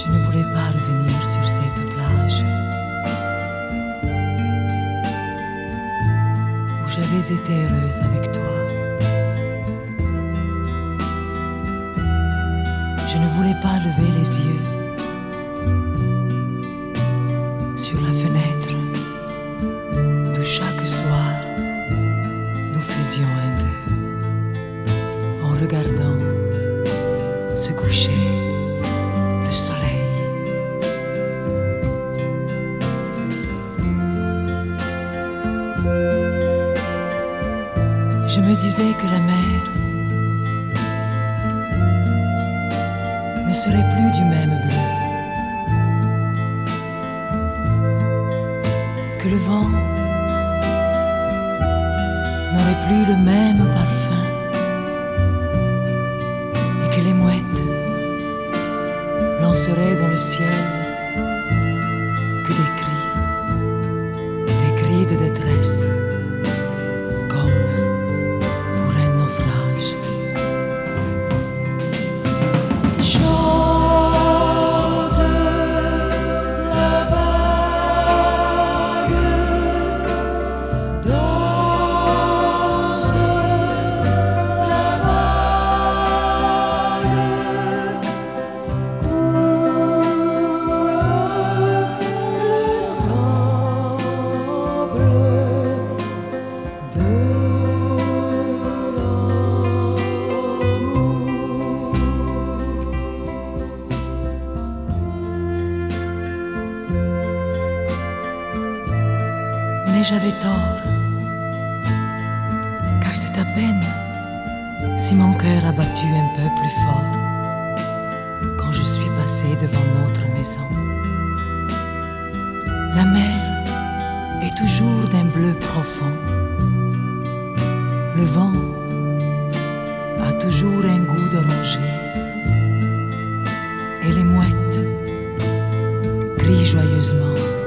Je ne voulais pas revenir sur cette plage où j'avais été heureuse avec toi. Je ne voulais pas lever les yeux sur la fenêtre d'où chaque soir nous faisions un vœu en regardant se coucher. Je me disais que la mer ne serait plus du même bleu, que le vent n'aurait plus le même parfum. Et que les mouettes lanceraient dans le ciel que des cris, Mais j'avais tort, car c'est à peine si mon cœur a battu un peu plus fort quand je suis passé devant notre maison. La mer est toujours d'un bleu profond. Le vent a toujours un goût d'oranger. Et les mouettes crient joyeusement.